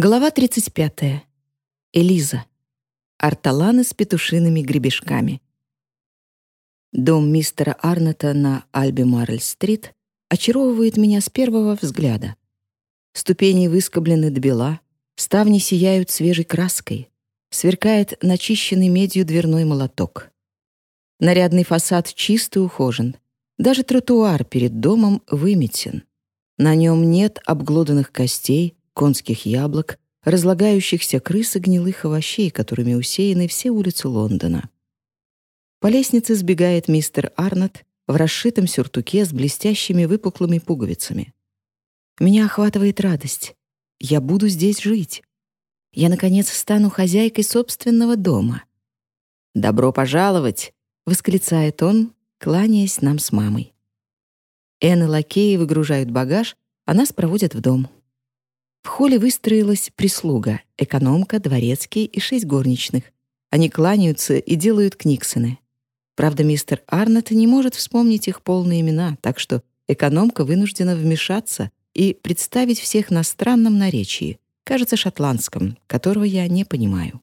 Глава 35. Элиза. Арталаны с петушиными гребешками. Дом мистера Арнета на Альби-Марль-стрит очаровывает меня с первого взгляда. Ступени выскоблены до бела, ставни сияют свежей краской, сверкает начищенный медью дверной молоток. Нарядный фасад чист и ухожен. Даже тротуар перед домом выметен. На нем нет обглоданных костей, конских яблок, разлагающихся крыс и гнилых овощей, которыми усеяны все улицы Лондона. По лестнице сбегает мистер Арнольд в расшитом сюртуке с блестящими выпуклыми пуговицами. Меня охватывает радость. Я буду здесь жить. Я, наконец, стану хозяйкой собственного дома. «Добро пожаловать!» — восклицает он, кланяясь нам с мамой. Энн и лакеи выгружают багаж, а нас проводят в дом. В холле выстроилась прислуга, экономка, дворецкий и шесть горничных. Они кланяются и делают книксоны. Правда, мистер Арнольд не может вспомнить их полные имена, так что экономка вынуждена вмешаться и представить всех на странном наречии, кажется, шотландском, которого я не понимаю.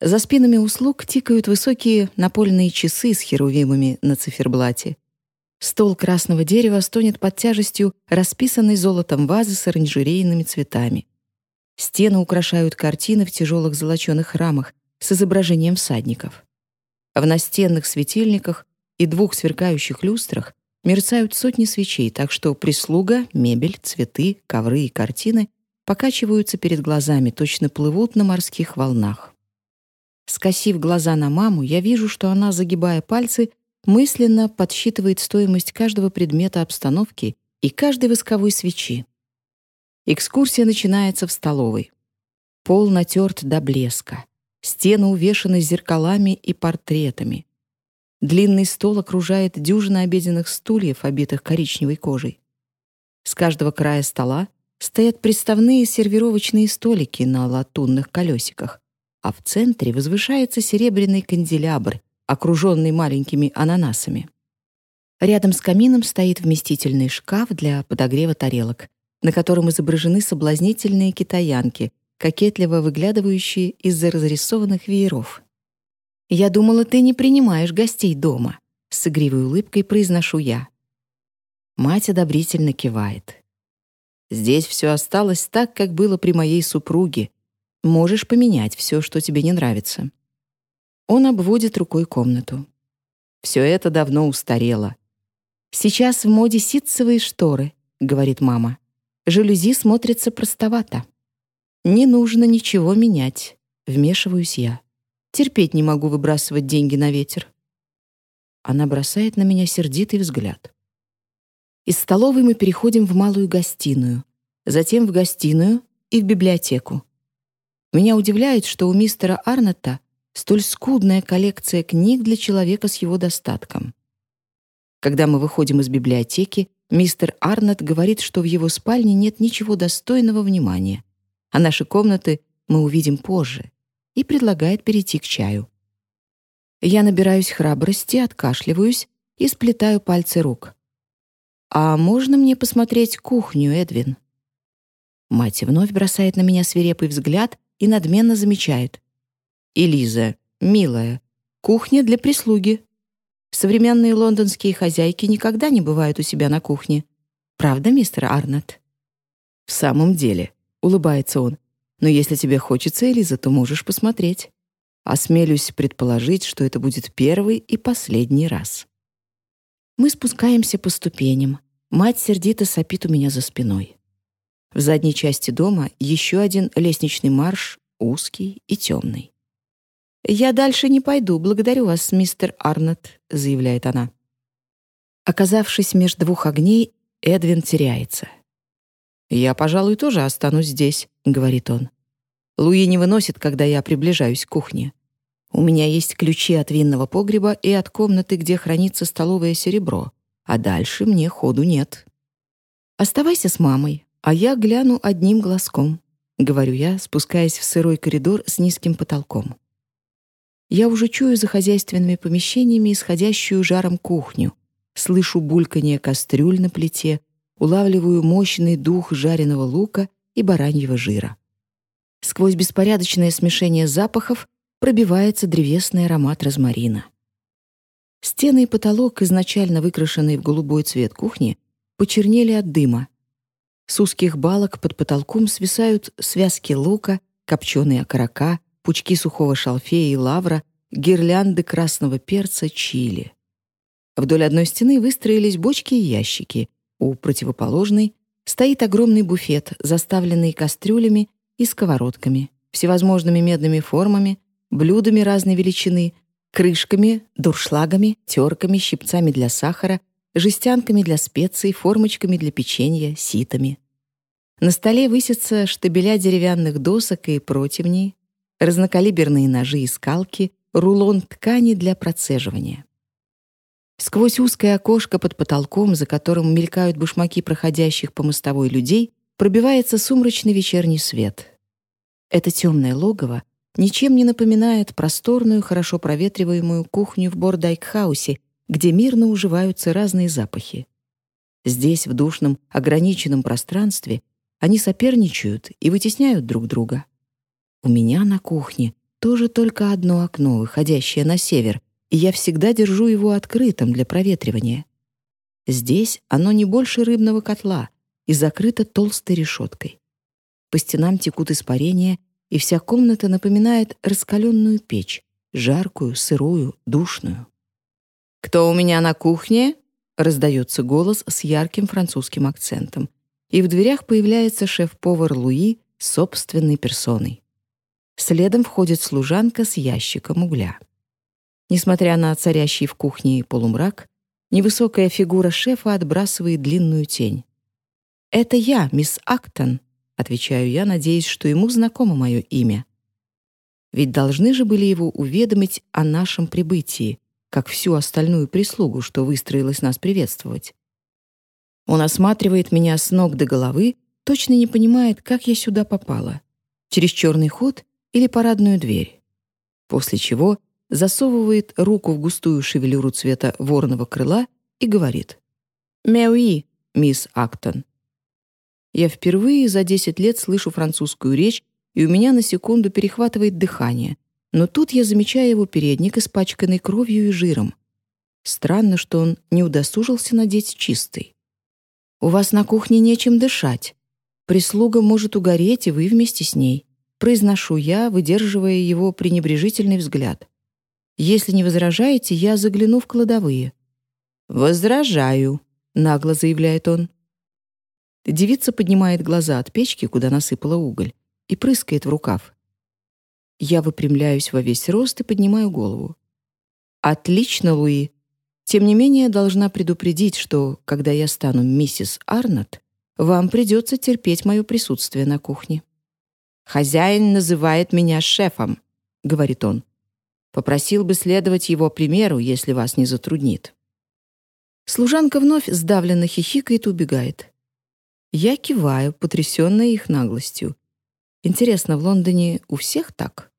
За спинами услуг тикают высокие напольные часы с херувимами на циферблате. Стол красного дерева стонет под тяжестью расписанной золотом вазы с оранжерейными цветами. Стены украшают картины в тяжелых золоченых рамах с изображением всадников. В настенных светильниках и двух сверкающих люстрах мерцают сотни свечей, так что прислуга, мебель, цветы, ковры и картины покачиваются перед глазами, точно плывут на морских волнах. Скосив глаза на маму, я вижу, что она, загибая пальцы, мысленно подсчитывает стоимость каждого предмета обстановки и каждой восковой свечи. Экскурсия начинается в столовой. Пол натерт до блеска. Стены увешаны зеркалами и портретами. Длинный стол окружает дюжина обеденных стульев, обитых коричневой кожей. С каждого края стола стоят приставные сервировочные столики на латунных колесиках, а в центре возвышается серебряный канделябр окруженный маленькими ананасами. Рядом с камином стоит вместительный шкаф для подогрева тарелок, на котором изображены соблазнительные китаянки, кокетливо выглядывающие из-за разрисованных вееров. «Я думала, ты не принимаешь гостей дома», — с игривой улыбкой произношу я. Мать одобрительно кивает. «Здесь все осталось так, как было при моей супруге. Можешь поменять все, что тебе не нравится. Он обводит рукой комнату. Все это давно устарело. «Сейчас в моде ситцевые шторы», — говорит мама. «Жалюзи смотрятся простовато». «Не нужно ничего менять», — вмешиваюсь я. Терпеть не могу выбрасывать деньги на ветер. Она бросает на меня сердитый взгляд. Из столовой мы переходим в малую гостиную, затем в гостиную и в библиотеку. Меня удивляет, что у мистера Арнетта столь скудная коллекция книг для человека с его достатком. Когда мы выходим из библиотеки, мистер Арнольд говорит, что в его спальне нет ничего достойного внимания, а наши комнаты мы увидим позже, и предлагает перейти к чаю. Я набираюсь храбрости, откашливаюсь и сплетаю пальцы рук. «А можно мне посмотреть кухню, Эдвин?» Мать вновь бросает на меня свирепый взгляд и надменно замечает. Элиза, милая, кухня для прислуги. Современные лондонские хозяйки никогда не бывают у себя на кухне. Правда, мистер Арнольд? В самом деле, улыбается он. Но если тебе хочется, Элиза, то можешь посмотреть. Осмелюсь предположить, что это будет первый и последний раз. Мы спускаемся по ступеням. Мать сердито сопит у меня за спиной. В задней части дома еще один лестничный марш, узкий и темный. «Я дальше не пойду, благодарю вас, мистер Арнольд», — заявляет она. Оказавшись между двух огней, Эдвин теряется. «Я, пожалуй, тоже останусь здесь», — говорит он. «Луи не выносит, когда я приближаюсь к кухне. У меня есть ключи от винного погреба и от комнаты, где хранится столовое серебро, а дальше мне ходу нет». «Оставайся с мамой, а я гляну одним глазком», — говорю я, спускаясь в сырой коридор с низким потолком. Я уже чую за хозяйственными помещениями исходящую жаром кухню, слышу бульканье кастрюль на плите, улавливаю мощный дух жареного лука и бараньего жира. Сквозь беспорядочное смешение запахов пробивается древесный аромат розмарина. Стены и потолок, изначально выкрашенные в голубой цвет кухни, почернели от дыма. С узких балок под потолком свисают связки лука, копченые окорока, пучки сухого шалфея и лавра, гирлянды красного перца, чили. Вдоль одной стены выстроились бочки и ящики. У противоположной стоит огромный буфет, заставленный кастрюлями и сковородками, всевозможными медными формами, блюдами разной величины, крышками, дуршлагами, терками, щипцами для сахара, жестянками для специй, формочками для печенья, ситами. На столе высятся штабеля деревянных досок и противней, разнокалиберные ножи и скалки, рулон ткани для процеживания. Сквозь узкое окошко под потолком, за которым мелькают башмаки проходящих по мостовой людей, пробивается сумрачный вечерний свет. Это темное логово ничем не напоминает просторную, хорошо проветриваемую кухню в Бордайкхаусе, где мирно уживаются разные запахи. Здесь, в душном, ограниченном пространстве, они соперничают и вытесняют друг друга. У меня на кухне тоже только одно окно, выходящее на север, и я всегда держу его открытым для проветривания. Здесь оно не больше рыбного котла и закрыто толстой решеткой. По стенам текут испарения, и вся комната напоминает раскаленную печь, жаркую, сырую, душную. «Кто у меня на кухне?» — раздается голос с ярким французским акцентом, и в дверях появляется шеф-повар Луи собственной персоной. Следом входит служанка с ящиком угля. Несмотря на царящий в кухне полумрак, невысокая фигура шефа отбрасывает длинную тень. «Это я, мисс Актон», — отвечаю я, надеясь, что ему знакомо мое имя. Ведь должны же были его уведомить о нашем прибытии, как всю остальную прислугу, что выстроилась нас приветствовать. Он осматривает меня с ног до головы, точно не понимает, как я сюда попала. Через черный ход или парадную дверь. После чего засовывает руку в густую шевелюру цвета вороного крыла и говорит «Мяуи, мисс Актон». Я впервые за 10 лет слышу французскую речь, и у меня на секунду перехватывает дыхание, но тут я замечаю его передник, испачканный кровью и жиром. Странно, что он не удосужился надеть чистый. «У вас на кухне нечем дышать. Прислуга может угореть, и вы вместе с ней», произношу я, выдерживая его пренебрежительный взгляд. «Если не возражаете, я загляну в кладовые». «Возражаю», — нагло заявляет он. Девица поднимает глаза от печки, куда насыпала уголь, и прыскает в рукав. Я выпрямляюсь во весь рост и поднимаю голову. «Отлично, Луи. Тем не менее, должна предупредить, что, когда я стану миссис Арнотт, вам придется терпеть мое присутствие на кухне». «Хозяин называет меня шефом», — говорит он. «Попросил бы следовать его примеру, если вас не затруднит». Служанка вновь сдавленно хихикает и убегает. Я киваю, потрясённая их наглостью. Интересно, в Лондоне у всех так?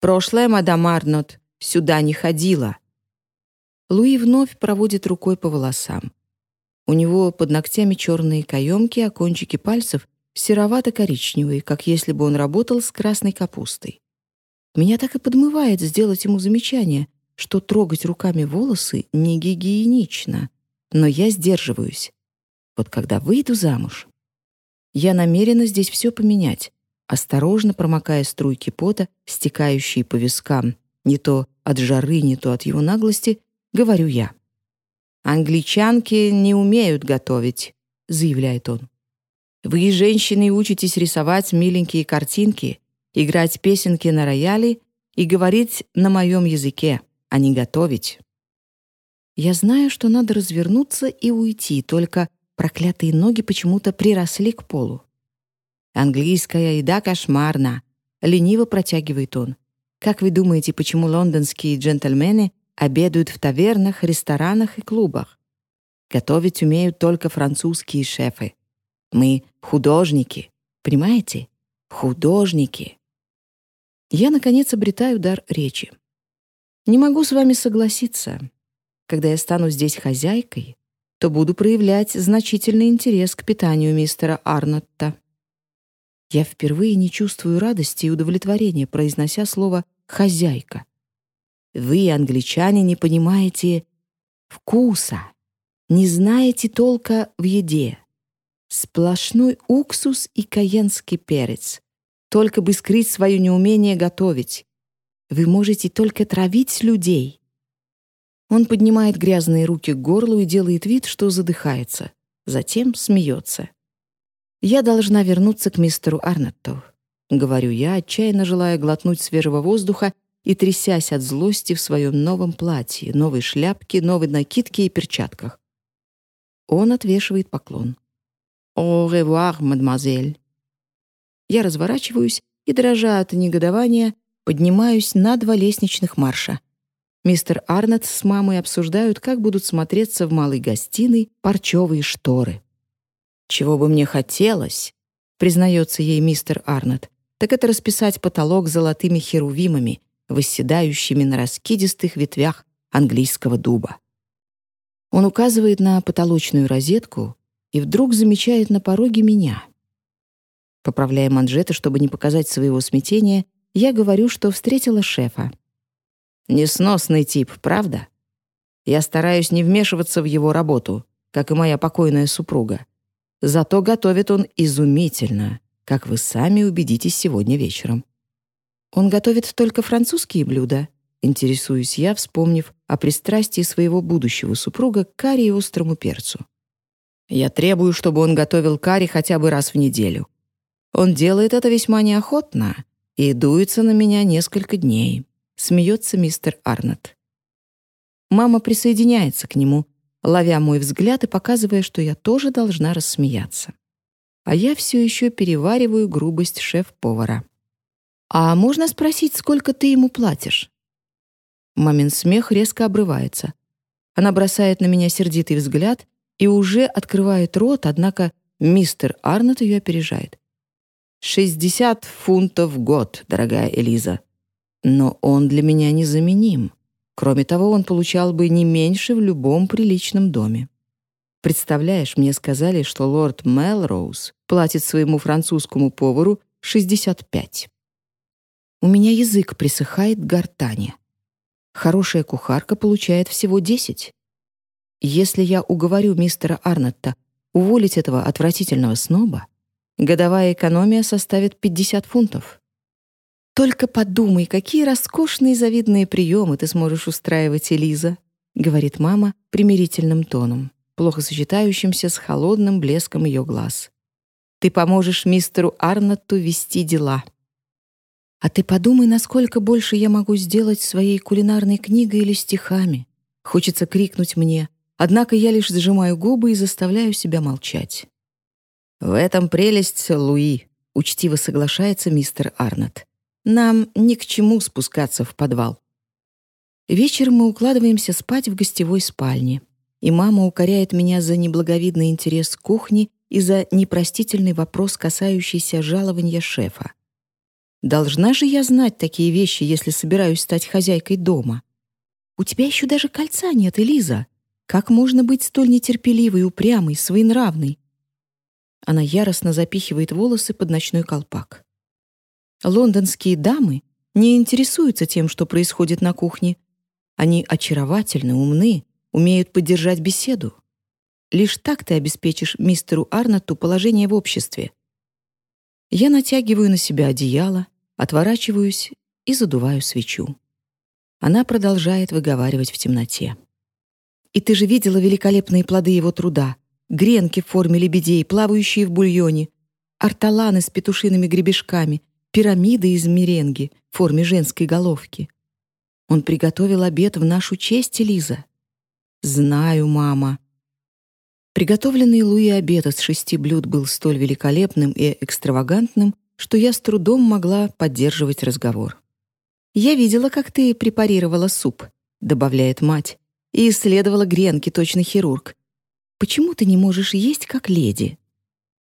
Прошлое, мадам Арнот, сюда не ходила». Луи вновь проводит рукой по волосам. У него под ногтями черные каемки, а кончики пальцев серовато-коричневые, как если бы он работал с красной капустой. Меня так и подмывает сделать ему замечание, что трогать руками волосы не гигиенично, но я сдерживаюсь. Вот когда выйду замуж, я намерена здесь все поменять, осторожно промокая струйки пота, стекающие по вискам, не то от жары, не то от его наглости, говорю я. «Англичанки не умеют готовить», — заявляет он. «Вы, женщины, учитесь рисовать миленькие картинки, играть песенки на рояле и говорить на моем языке, а не готовить». Я знаю, что надо развернуться и уйти, только проклятые ноги почему-то приросли к полу. Английская еда кошмарна. Лениво протягивает он. Как вы думаете, почему лондонские джентльмены обедают в тавернах, ресторанах и клубах? Готовить умеют только французские шефы. Мы художники, понимаете? Художники. Я, наконец, обретаю дар речи. Не могу с вами согласиться. Когда я стану здесь хозяйкой, то буду проявлять значительный интерес к питанию мистера Арнотта. Я впервые не чувствую радости и удовлетворения, произнося слово «хозяйка». Вы, англичане, не понимаете вкуса, не знаете толка в еде. Сплошной уксус и каенский перец. Только бы скрыть свое неумение готовить. Вы можете только травить людей. Он поднимает грязные руки к горлу и делает вид, что задыхается. Затем смеется. «Я должна вернуться к мистеру Арнетту», — говорю я, отчаянно желая глотнуть свежего воздуха и трясясь от злости в своем новом платье, новой шляпке, новой накидке и перчатках. Он отвешивает поклон. «Au revoir, мадемуазель». Я разворачиваюсь и, дрожа от негодования, поднимаюсь на два лестничных марша. Мистер Арнетт с мамой обсуждают, как будут смотреться в малой гостиной парчевые шторы. «Чего бы мне хотелось», — признается ей мистер Арнетт, так это расписать потолок золотыми херувимами, восседающими на раскидистых ветвях английского дуба. Он указывает на потолочную розетку и вдруг замечает на пороге меня. Поправляя манжеты, чтобы не показать своего смятения, я говорю, что встретила шефа. Несносный тип, правда? Я стараюсь не вмешиваться в его работу, как и моя покойная супруга. Зато готовит он изумительно, как вы сами убедитесь сегодня вечером. Он готовит только французские блюда, интересуюсь я, вспомнив о пристрастии своего будущего супруга к карри и острому перцу. Я требую, чтобы он готовил карри хотя бы раз в неделю. Он делает это весьма неохотно и дуется на меня несколько дней смеется мистер Арнольд. Мама присоединяется к нему, ловя мой взгляд и показывая, что я тоже должна рассмеяться. А я все еще перевариваю грубость шеф-повара. «А можно спросить, сколько ты ему платишь?» Мамин смех резко обрывается. Она бросает на меня сердитый взгляд и уже открывает рот, однако мистер Арнольд ее опережает. «Шестьдесят фунтов в год, дорогая Элиза», но он для меня незаменим. Кроме того, он получал бы не меньше в любом приличном доме. Представляешь, мне сказали, что лорд Мелроуз платит своему французскому повару 65. У меня язык присыхает к гортани. Хорошая кухарка получает всего 10. Если я уговорю мистера Арнетта уволить этого отвратительного сноба, годовая экономия составит 50 фунтов. «Только подумай, какие роскошные завидные приемы ты сможешь устраивать, Элиза», говорит мама примирительным тоном, плохо сочетающимся с холодным блеском ее глаз. «Ты поможешь мистеру Арнотту вести дела». «А ты подумай, насколько больше я могу сделать своей кулинарной книгой или стихами». Хочется крикнуть мне, однако я лишь зажимаю губы и заставляю себя молчать. «В этом прелесть, Луи», — учтиво соглашается мистер Арнотт. Нам ни к чему спускаться в подвал. Вечером мы укладываемся спать в гостевой спальне, и мама укоряет меня за неблаговидный интерес к кухне и за непростительный вопрос, касающийся жалования шефа. Должна же я знать такие вещи, если собираюсь стать хозяйкой дома. У тебя еще даже кольца нет, Элиза. Как можно быть столь нетерпеливой, упрямой, своенравной? Она яростно запихивает волосы под ночной колпак. Лондонские дамы не интересуются тем, что происходит на кухне. Они очаровательны, умны, умеют поддержать беседу. Лишь так ты обеспечишь мистеру Арноту положение в обществе. Я натягиваю на себя одеяло, отворачиваюсь и задуваю свечу. Она продолжает выговаривать в темноте. «И ты же видела великолепные плоды его труда. Гренки в форме лебедей, плавающие в бульоне, арталаны с петушиными гребешками, пирамиды из меренги в форме женской головки. Он приготовил обед в нашу честь, Лиза. Знаю, мама. Приготовленный Луи обед из шести блюд был столь великолепным и экстравагантным, что я с трудом могла поддерживать разговор. «Я видела, как ты препарировала суп», — добавляет мать, «и исследовала гренки, точно хирург. Почему ты не можешь есть, как леди?»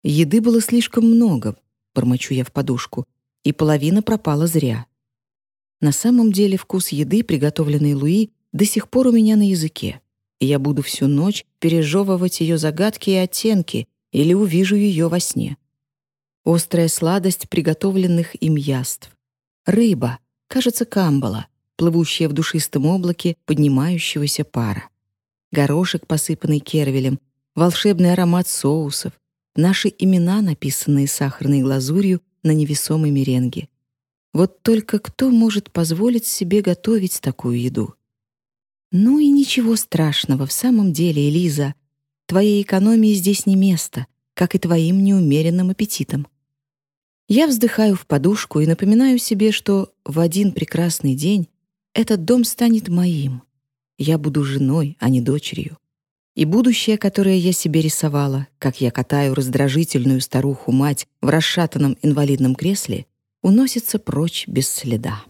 Еды было слишком много, бормочу я в подушку, и половина пропала зря. На самом деле вкус еды, приготовленной Луи, до сих пор у меня на языке, и я буду всю ночь пережевывать ее загадки и оттенки или увижу ее во сне. острая сладость приготовленных им яств, рыба, кажется, камбала, плывущая в душистом облаке поднимающегося пара, горошек, посыпанный кервелем, волшебный аромат соусов, наши имена, написанные сахарной глазурью на невесомой меренге. Вот только кто может позволить себе готовить такую еду? Ну и ничего страшного в самом деле, Элиза. Твоей экономии здесь не место, как и твоим неумеренным аппетитом. Я вздыхаю в подушку и напоминаю себе, что в один прекрасный день этот дом станет моим. Я буду женой, а не дочерью. И будущее, которое я себе рисовала, как я катаю раздражительную старуху-мать в расшатанном инвалидном кресле, уносится прочь без следа.